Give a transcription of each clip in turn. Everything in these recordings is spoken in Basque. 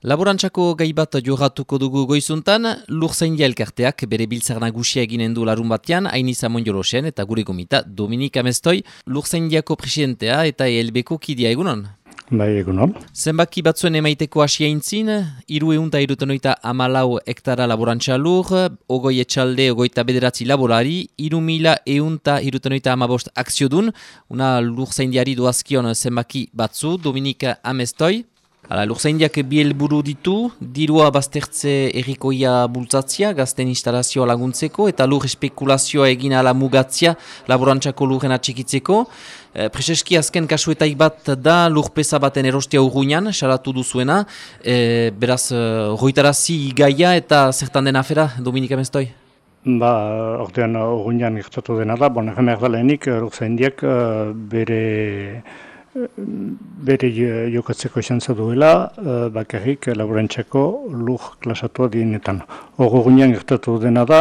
Laborantzako gai bat jogatuko dugu goizuntan, lur zein elkarteak bere biltzar nagusia eginen du larun batean, hain izan monjolosen eta gure gomita Dominik Amestoi, lur zein presidentea eta elbeko kidia egunon. Bai, egunon. Zenbaki batzuen emaiteko asia intzin, iru eunta irutenoita amalau hektara laborantza lur, ogoi etxalde, ogoita bederatzi laborari, iru mila eunta irutenoita amabost akziodun, una lur zein diari doazkion zenbaki batzu, Dominik Amestoi. Hala, Lurzaindiak biel buru ditu, dirua baztertze errikoia bultzatzia, gazten instalazioa laguntzeko, eta lur espekulazioa egin ala mugatzia laborantzako lurren atxikitzeko. E, Prezeski azken kasuetaik bat da lurpesa baten erostia urguinan, salatu duzuena. E, beraz, roitarazi gaia eta zertan den afera, Dominika Mestoi? Ba, ordean urguinan gertatu dena da, bon, egemer da lehenik, Lurzaindiak bere bere jokatzeko esantza duela, uh, bakarrik laborantzako lur klasatua dienetan. Hor gunean gertatu dena da,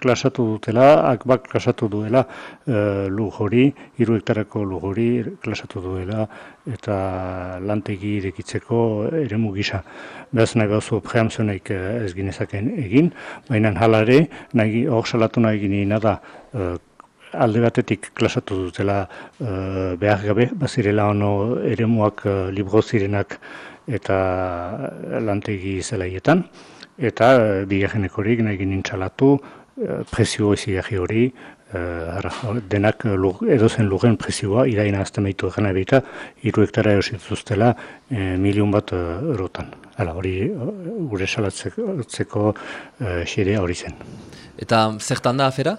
klasatu dutela, akbak klasatu duela lur hori, hiru lur hori klasatu duela, eta lantegi irekitzeko ere mugisa. Beraz nahi behuzu preamzionaik ez ginezaken egin, baina halare, nahi hor salatu nahi ginen da, alde batetik klasatu dutela uh, behar gabe, bazirela ono eremuak uh, libro zirenak eta lantegi zelaietan, eta uh, bigarrenek hori nahi ginen txalatu, uh, presio ezigarri hori, uh, denak lur, edozen lurren presioa, iraina azten behitu egin ebita, iru hektara eusituztela uh, milion bat eurotan. Hala, hori gure salatzeko uh, xerea hori zen. Eta zertan da afera?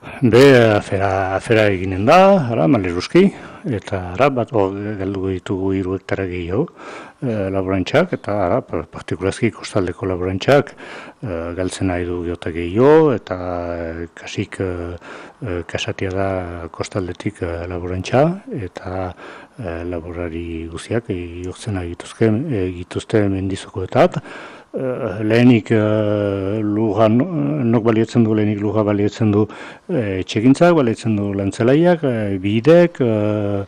Be, afera, afera eginen da, ara, maleruzki, eta ara, bat galdu ditugu hiru hektara gehiago e, laborantxak, eta ara, partikulazki kostaldeko laborantxak e, galtzen nahi du geota gehiago, eta e, kasik e, kasatia da kostaldetik e, laborantxa, eta e, laborari guziak egiten egituzke, egituzte mendizokoetat, Uh, lehenik uh, lujan, nok balietzen du, lehenik luja balietzen du uh, txekintzak, balietzen du lantzelaiak, uh, bidek, uh,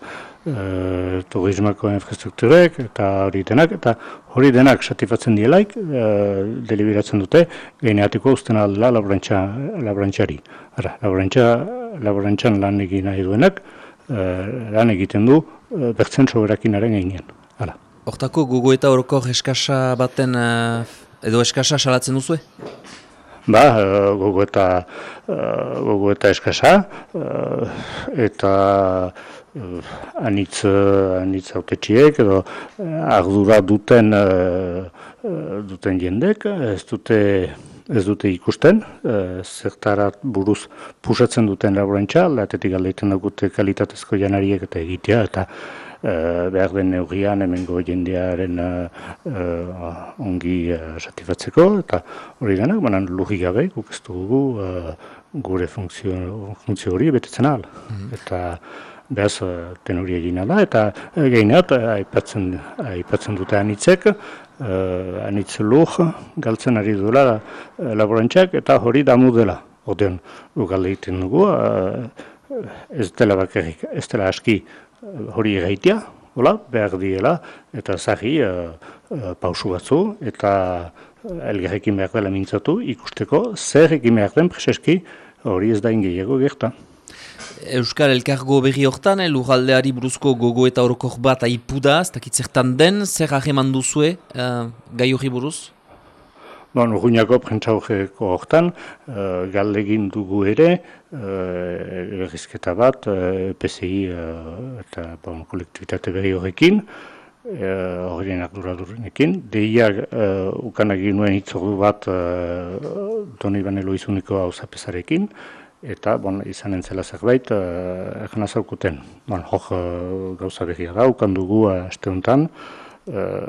uh, turismako infrastrukturek, eta hori denak, eta hori denak satifatzen dielaik, uh, deliberatzen dute, gaineatiko usten aldela laborantxari. Ara, laborantxan lan egin nahi duenak, uh, lan egiten du, uh, bertzen soberakinaren gainean. Hortako gogo eta horoko eskasa baten uh, edo eskasa salatzen duzu? Ba, uh, gogo eta, uh, gogo eta eskasa eta anitz, anitz autetxiek edo ardura duten, duten jendek, ez dute ez dute ikusten, e, zertarat buruz pusatzen duten laborantza, lehatetik aldeiten dugute kalitatezko janariek eta egitea, eta Eh, behar den neurrian hemengo jendearen uh, ongi uh, satifatzeko, eta hori denak, banan lugi gabe, guk ez dugu gure funtzio, funtzio hori betetzen ahal. Mhm. Eta behaz ten hori egin da, eta gehinat, aipatzen, aipatzen dute anitzek, uh, anitz luk galtzen ari duela uh, laborantzak, eta hori damu dela. Odean, ugalde egiten dugu, ez dela bakarrik, ez dela aski hori egaitia, hola, behar diela, eta zahi uh, uh, pausu batzu, eta elgarrekin behar dela mintzatu, ikusteko zer ekin behar den preseski hori ez da ingeiago gerta. Euskal Elkargo berri hortan, eh, lugaldeari buruzko gogo eta horokor bat aipu da, ez dakitzertan den, zer hageman duzue uh, gai hori buruz? Bon, Urruñako prentsaugeko hortan, uh, galdegin dugu ere, uh, bat, uh, PCI uh, eta bon, kolektibitate berri horrekin, horrein uh, arduradurenekin. Deia uh, ukan egin nuen hitzordu bat uh, Doni Banelo izuniko hau eta bon, izan entzela zerbait, egin azaukuten. Bon, hor gauza berria da, ukan dugu uh, honetan, uh,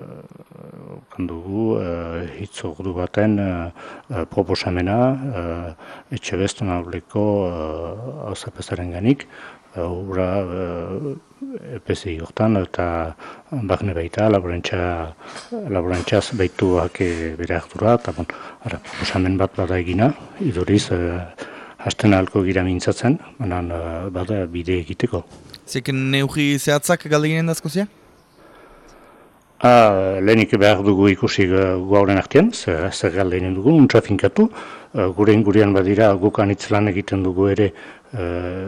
dugu uh, hitz ordu baten uh, proposamena uh, etxe bestu nauleko uh, ganik, Hura uh, EPSI hortan eta barne baita laborantza, laborantzaz behituak bere hartura, eta bon, ara, proposamen bat bada egina, iduriz uh, hasten ahalko gira mintzatzen, banan uh, bada bide egiteko. Zeken neugi zehatzak galdeginen dazkozia? Ah, lehenik behar dugu ikusi gauren artean, zer, zer lehenen dugu, untsa finkatu, uh, gure ingurian badira gukan lan egiten dugu ere uh,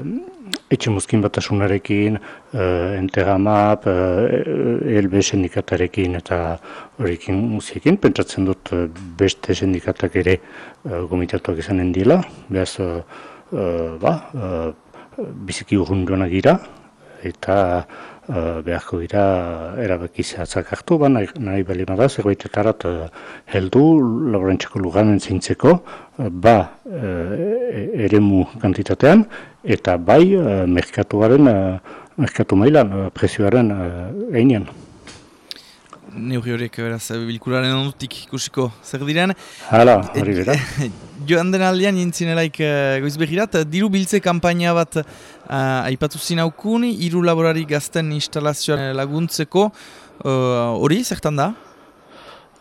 etxe muskin batasunarekin, uh, enteramap, uh, elbe sindikatarekin eta horrekin musiekin, pentsatzen dut beste sindikatak ere uh, gomitatuak izanen dila, behaz, uh, ba, uh, biziki urrunduanak gira, eta uh, beharko dira erabaki zehatzak hartu, ba, nahi, nahi bali bada, zerbaitetarat uh, heldu, laborantxeko luganen zintzeko, ba uh, eremu kantitatean, eta bai uh, merkatuaren, uh, merkatu mailan, uh, presioaren uh, einean. Neurri horiek, beraz, bilkuraren onutik ikusiko zer diren. Hala, hori bera. Joan den aldean, jentzinelaik uh, goiz behirat, diru biltze kampaina bat uh, aipatu zinaukun, hiru laborari gazten instalazioan laguntzeko, hori, uh, zertan da?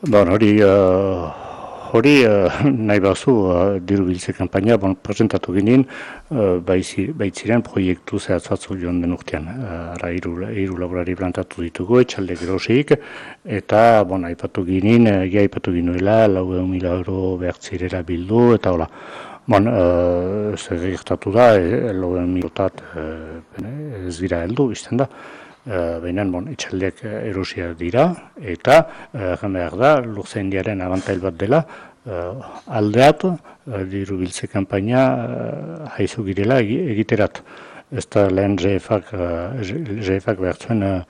Bon, hori, hori uh, nahi bazu uh, diru biltze kampaina bon, presentatu ginen uh, baitziren proiektu zehatzatzu joan den urtean. Ara iru, iru laborari plantatu ditugu, etxalde grosik, eta bon, aipatu ginen, egia aipatu ginuela, lau mila euro behartzirera bildu, eta hola. Bon, uh, zer da, e, lau egun uh, ez dira heldu, izten da. Uh, Baina, bon, itxaldeak erosia dira, eta, uh, behar da, lurzen diaren abantail bat dela, uh, aldeat, uh, diru biltze kampaina, uh, haizu girela egiterat. Ez da lehen uh, GFak behar zuen uh,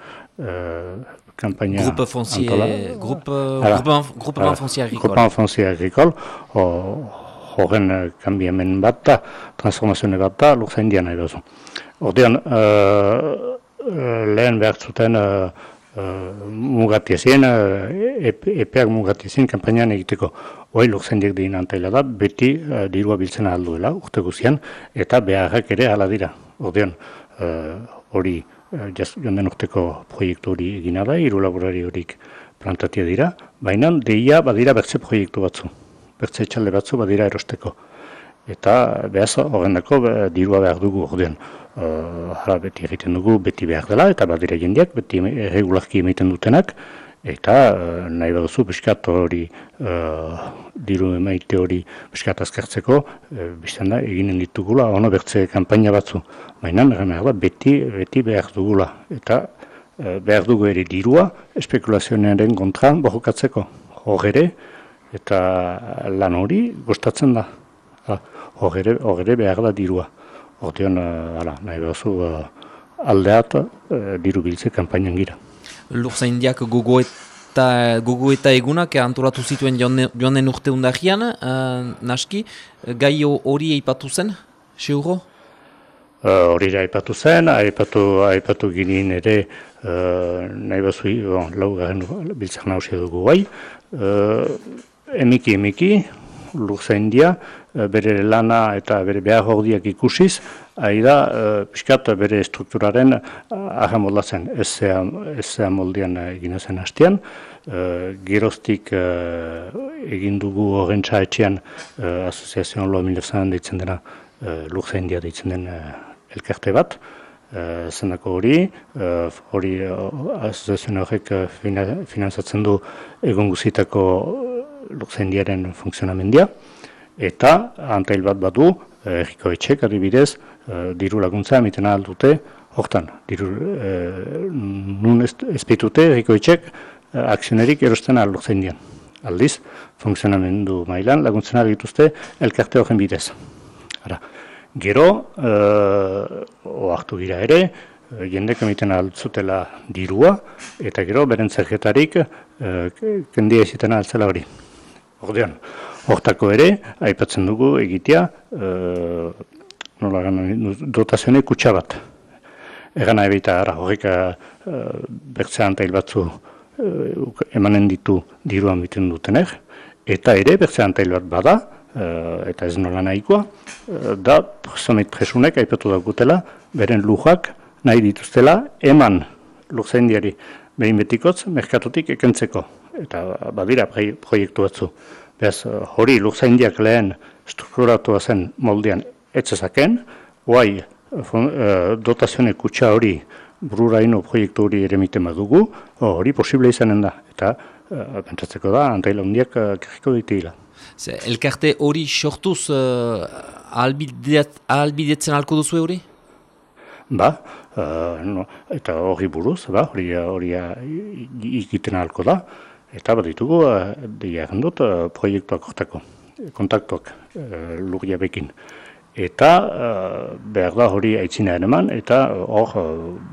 kampaina... Grupe foncier, grupe, grupe foncier agrikol. Grupe foncier agrikol, horren uh, kambiamen bat da, transformazioen bat da, dian nahi bezu. Ordean, uh, lehen behar zuten uh, uh, mugatiezien, uh, epeak mugatiezien kampainan egiteko. Hoi lukzen diek digin antaila da, beti uh, dirua biltzen alduela, urte guzian, eta beharrak ere hala dira. Ordean, hori uh, joan den urteko proiektu hori egina da, hiru laborari horik plantatia dira, baina deia badira bertze proiektu batzu, bertze etxalde batzu badira erosteko. Eta behaz horrendako dirua behar dugu ordean uh, beti egiten dugu, beti behar dela, eta badira jendeak, beti regularki emaiten dutenak, eta uh, nahi baduzu, biskat hori, uh, diru emaite hori biskat azkartzeko, uh, bizten da, eginen ditugula, ono bertze kampaina batzu. Baina, da, beti, beti behar dugula, eta uh, behar dugu ere dirua, espekulazioaren kontra bohokatzeko, hor ere, eta lan hori gustatzen da. Hor ere behar da dirua. Hortean, uh, ala, nahi behazu, uh, aldeat uh, diru biltze kampainan gira. Lurza indiak gogo eta, gogo eta egunak antolatu zituen joan den urte undahian, uh, naski, gai hori eipatu zen, seuro? Hori uh, aipatu zen, aipatu, aipatu ginen ere, uh, nahi behazu, bon, lau garen biltzak nausia dugu bai, uh, emiki emiki, lurza india, Eh, bere lana eta bere behar hordiak ikusiz, ari da, e, piskat bere strukturaren aha modlatzen, ez zea moldean egin zen hastean, e, geroztik e, egin dugu horren etxean e, asoziazioan loa milefzan deitzen dena, e, lurza india deitzen den elkarte bat, e, zenako hori, e, hori asoziazioan horrek finanzatzen du egon guzitako lurza indiaren funtzionamendia, eta antail bat badu, eh, erriko etxek adibidez, eh, diru laguntza emiten dute hortan, diru, e, nun ezpitute erriko etxek aksionerik erosten ahal dian. Aldiz, funtzionamendu mailan laguntzen dituzte elkarte horren bidez. Ara, gero, e, oartu gira ere, jendek emiten altzutela dirua, eta gero, beren zergetarik, e, kendia eziten altzela hori. Ordean, Hortako ere, aipatzen dugu egitea, e, nola gana, dotazione kutsa bat. Egan baita, ara, horrek e, bertze antail batzu e, emanen ditu diruan biten dutenek, eta ere bertze antail bat bada, e, eta ez nola nahikoa, e, da, personet presunek aipatu daukutela, beren lujak nahi dituztela, eman luzen diari behin betikotz, merkatotik ekentzeko, eta badira proiektu batzu. Bez, hori lukzaindiak lehen strukturatua zen moldean etzezaken, guai uh, dotazione kutsa hori bururaino proiektu hori ere miten badugu, hori posible izanen da, eta uh, pentsatzeko da, antaila hundiak uh, kerriko elkarte hori sortuz uh, albidetzen alko duzu hori? Ba, no, eta hori buruz, ba, hori hori ikiten alko da, eta bat ditugu, diaren dut, uh, proiektuak hortako, kontaktuak uh, lurria bekin eta uh, behar da hori aitzina eman, eta hor uh,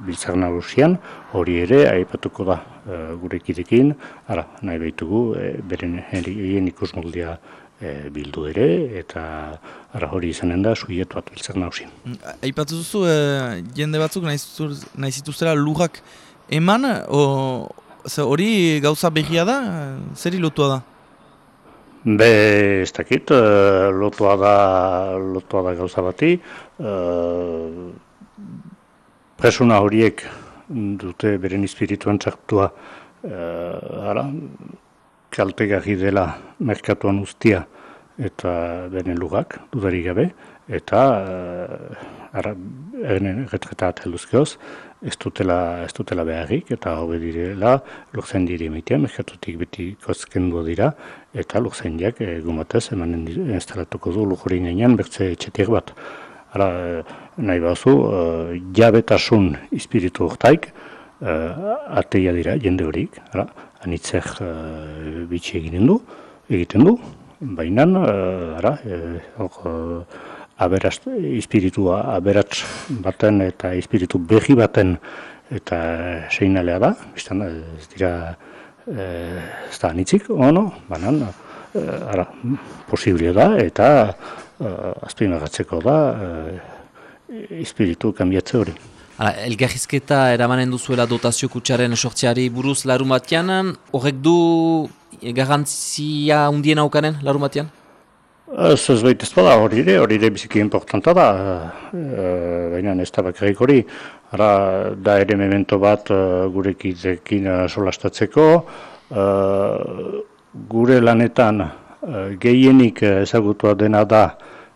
biltzar nagusian hori ere aipatuko da uh, gure kidekin, ara, nahi behitugu, e, beren egin ikus moldia bildu ere, eta ara, hori izanen da suietu bat biltzar nagusian. Mm, aipatu duzu, jende batzuk nahi zituztera lujak eman, hori gauza behia da, zer lotua da? Be, ez dakit, uh, lotua da, lotua da gauza bati, uh, presuna horiek dute beren espirituan txartua, uh, ara, kaltegarri dela merkatuan ustia eta beren lugak, dudarik gabe, eta ara, eren retretaat helduzkeoz, ez dutela, ez dutela beharrik, eta hobe direla lurzen diri emitea, merkatutik beti kozkendu dira, eta lurzen diak e, gumatez emanen instalatuko du lujuri gainean bertze etxetik bat. Hala, e, nahi bazu, e, jabetasun espiritu urtaik, e, ateia dira jende horik, hala, anitzek e, bitxi egiten du, egiten du, baina, ara, e, aberast, espiritua aberats baten eta espiritu behi baten eta seinalea da, biztan ez dira e, ez da anitzik, ono, banan, e, ara, posiblia da, eta e, azpimagatzeko da e, espiritu kanbiatze hori. Hala, elgarrizketa eramanen duzuela dotazio kutsaren sortziari buruz larumatian, horrek du garantzia undien aukanen larumatian? Ez ez baita ez bada hori ere, hori ere biziki importanta da, e, baina ez da bakarrik hori, ara da ere memento bat gure kidekin uh, solastatzeko, gure lanetan gehienik ezagutua dena da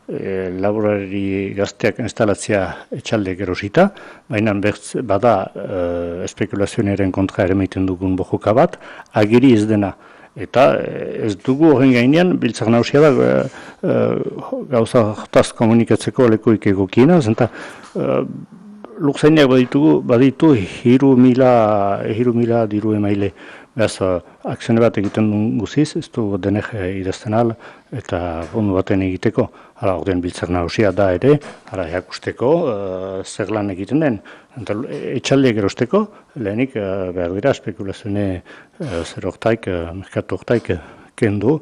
e, laborari gazteak instalatzea etxalde gerosita, baina bada uh, espekulazionaren kontra ere meiten dugun bojuka bat, agiri ez dena. Eta eh, ez dugu horren gainean, biltzak nausia da, e, gauza jataz komunikatzeko lekuik egokiena, zenta e, luxainak baditugu, baditu hiru mila, hiru mila diru emaile. Beaz, akzione bat egiten duen guziz, ez du denek idazten al, eta ondo baten egiteko. Hala, ordean biltzak nausia da ere, hala, jakusteko, zer lan egiten den. Etxaldeak erosteko, lehenik uh, behar dira spekulazione uh, zer oktaik, uh, merkatu oktaik kendu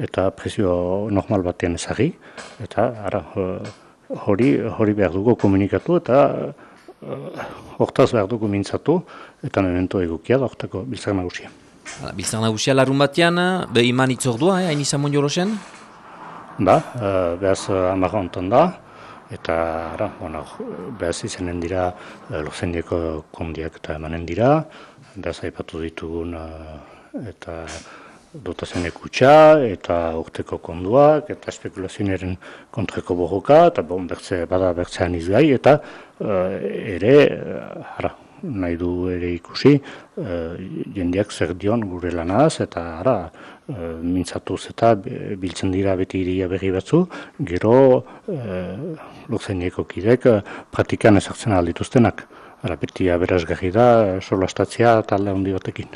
eta prezio normal batean ezagri. Eta ara, hori, hori behar dugu komunikatu eta hortaz behar dugu mintzatu eta memento egukia da hortako biltzak nagusia. Biltzak nagusia larun batean, be iman itzordua, hain eh, izan mondiolosen? Ba, uh, behaz uh, da eta ara, bueno, behaz izanen dira e, lozendieko kondiak eta emanen dira, behaz aipatu ditugun e, eta dotazen ekutsa, eta urteko konduak, eta spekulazionaren kontreko borroka, eta bon, bertze, bada bertzean izgai, eta e, ere, ara, nahi du ere ikusi, e, jendeak zer dion gure lanaz, eta ara, e, mintzatuz eta biltzen dira beti iria berri batzu, gero e, luzenieko kidek e, pratikan ezartzen aldituztenak. Ara beti aberazgarri da, solastatzea talde handi batekin.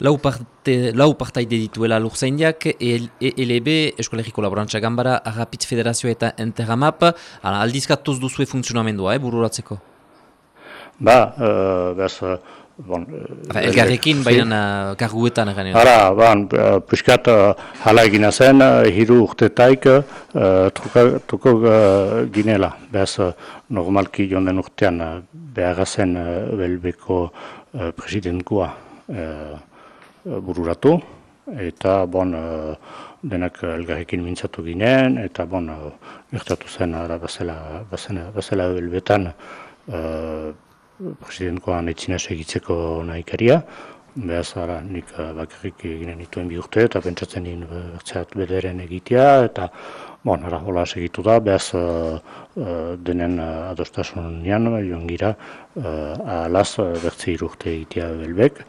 Lau, parte, lau partaide dituela lurzeindiak, ELB, Eskolegiko Laborantza Gambara, Agapitz Federazioa eta Enterramap, aldizkatuz duzue funtzionamendua, eh, bururatzeko? Ba, uh, behaz, bon, uh, elgarrekin, baina karguetan egan. Hala, ban, uh, piskat uh, hala egina zen, hiru urtetaik uh, truko uh, ginela. Behaz, uh, normalki jonden urtean uh, behar zen uh, belbeko uh, presidentkua uh, bururatu. Eta, bon, uh, denak elgarrekin mintzatu ginen, eta, bon, uh, gertatu zen, ara, bazela, bazela, bazela belbetan, uh, presidenkoan etxina segitzeko nahikaria, behaz ara, nik bakarrik eginen dituen bi urte, eta pentsatzen din bertzeat bederen egitea, eta bon, ara, hola segitu da, behaz uh, uh, denen uh, adostasun nian, joan gira, uh, alaz bertze irurte egitea belbek,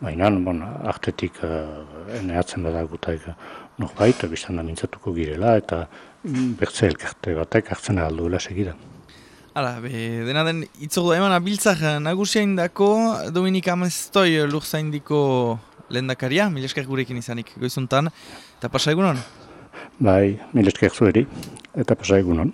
baina, bon, artetik uh, eneatzen badagutaik norbait, biztan da mintzatuko girela, eta bertze elkarte batek hartzen alduela segida. Hala, be, dena den, itzordu eman abiltzak nagusia indako, Dominik Amestoi lur zaindiko lehendakaria, milesker gurekin izanik goizuntan, eta pasa egunon? Bai, milesker zueri, eta pasa egunon.